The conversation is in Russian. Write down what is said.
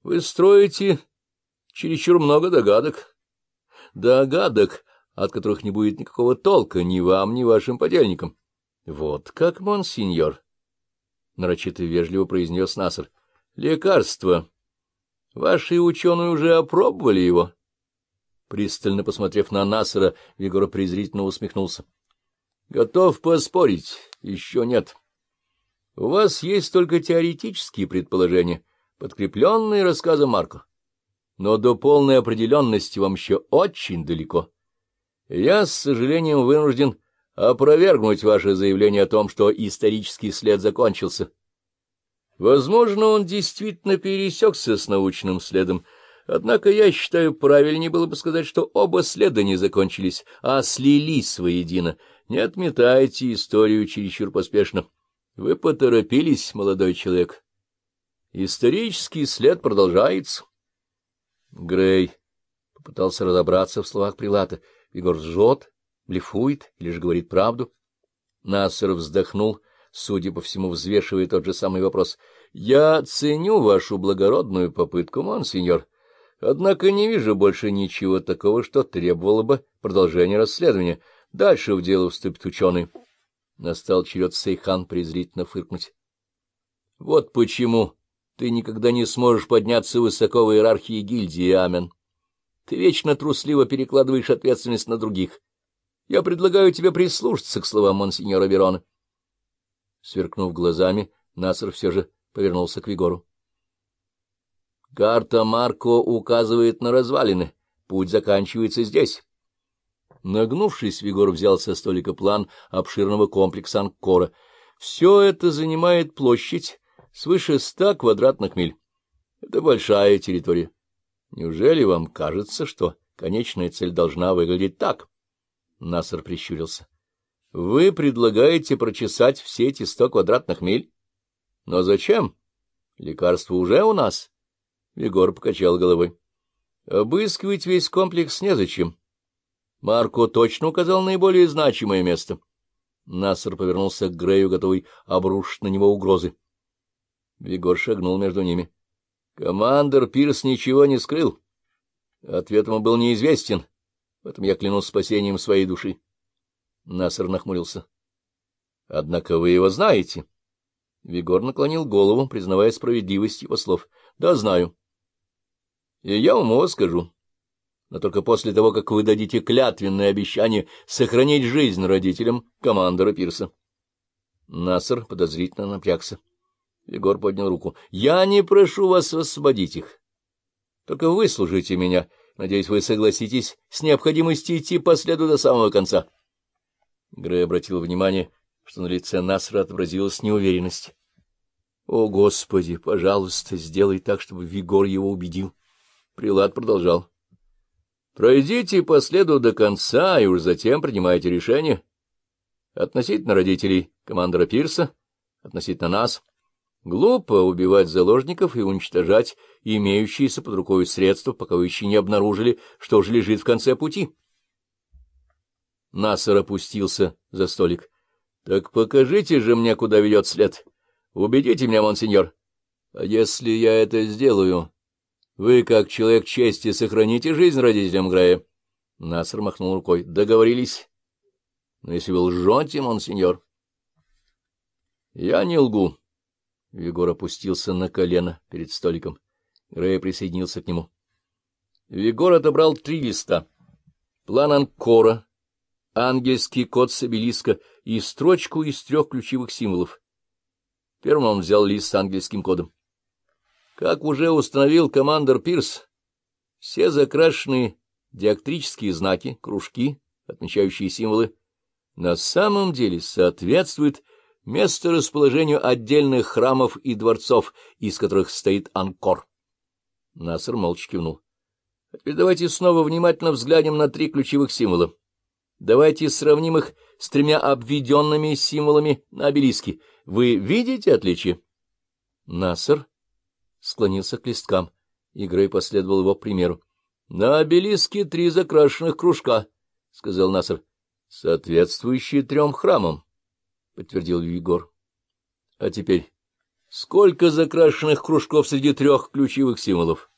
— Вы строите чересчур много догадок. Догадок, от которых не будет никакого толка ни вам, ни вашим подельникам. — Вот как, монсеньор! — нарочито вежливо произнес Насар. — Лекарство. Ваши ученые уже опробовали его. Пристально посмотрев на Насара, Вигора презрительно усмехнулся. — Готов поспорить. Еще нет. У вас есть только теоретические предположения, подкрепленные рассказом Марко. Но до полной определенности вам еще очень далеко. Я, с сожалением, вынужден опровергнуть ваше заявление о том, что исторический след закончился. Возможно, он действительно пересекся с научным следом, однако я считаю, правильнее было бы сказать, что оба следа не закончились, а слились воедино. Не отметайте историю чересчур поспешно. Вы поторопились, молодой человек. Исторический след продолжается. Грей попытался разобраться в словах Прилата. Егор жжет, блефует или же говорит правду. Нассер вздохнул, судя по всему, взвешивая тот же самый вопрос. — Я ценю вашу благородную попытку, монсеньор, однако не вижу больше ничего такого, что требовало бы продолжения расследования. Дальше в дело вступит ученый. Настал черед Сейхан презрительно фыркнуть. — Вот почему ты никогда не сможешь подняться высоко в иерархии гильдии, Амен. Ты вечно трусливо перекладываешь ответственность на других. Я предлагаю тебе прислушаться к словам монсеньора Верона. Сверкнув глазами, Наср все же повернулся к Вигору. Карта Марко указывает на развалины. Путь заканчивается здесь. Нагнувшись, Вигор взял со столика план обширного комплекса Анкора. Все это занимает площадь свыше ста квадратных миль. Это большая территория. Неужели вам кажется, что конечная цель должна выглядеть так? Насар прищурился. — Вы предлагаете прочесать все эти сто квадратных миль? — Но зачем? Лекарство уже у нас. Егор покачал головой. — Обыскивать весь комплекс незачем. Марко точно указал наиболее значимое место. Насар повернулся к Грею, готовый обрушить на него угрозы. Егор шагнул между ними. Командор Пирс ничего не скрыл. Ответ ему был неизвестен, поэтому я клянусь спасением своей души. Насар нахмурился. — Однако вы его знаете. Вигор наклонил голову, признавая справедливость его слов. — Да, знаю. — И я вам его скажу. Но только после того, как вы дадите клятвенное обещание сохранить жизнь родителям командора Пирса. Насар подозрительно напрягся. Егор поднял руку. — Я не прошу вас освободить их. Только выслушайте меня. Надеюсь, вы согласитесь с необходимостью идти по следу до самого конца. Грей обратил внимание, что на лице Насра отобразилась неуверенность. — О, Господи, пожалуйста, сделай так, чтобы Вигор его убедил. Прилад продолжал. — Пройдите по следу до конца, и уж затем принимайте решение. Относительно родителей командора Пирса, относительно нас — Глупо убивать заложников и уничтожать имеющиеся под рукой средства, пока вы еще не обнаружили, что же лежит в конце пути. Насар опустился за столик. — Так покажите же мне, куда ведет след. Убедите меня, монсеньор. А если я это сделаю, вы, как человек чести, сохраните жизнь родителям Грея? Насар махнул рукой. — Договорились. — Но если вы лжете, монсеньор... — Я не лгу. Егор опустился на колено перед столиком. Грей присоединился к нему. Егор отобрал три листа. План Анкора, ангельский код с обелиска и строчку из трех ключевых символов. Первым он взял лист с ангельским кодом. Как уже установил командор Пирс, все закрашенные диактрические знаки, кружки, отмечающие символы, на самом деле соответствуют место расположению отдельных храмов и дворцов, из которых стоит Анкор. Наср молча кивнул. А теперь давайте снова внимательно взглянем на три ключевых символа. Давайте сравним их с тремя обведенными символами на обелиске. Вы видите отличие? Наср склонился к листкам, и последовал его примеру. — На обелиске три закрашенных кружка, — сказал Наср, — соответствующие трем храмам. — подтвердил Егор. — А теперь Сколько закрашенных кружков среди трех ключевых символов?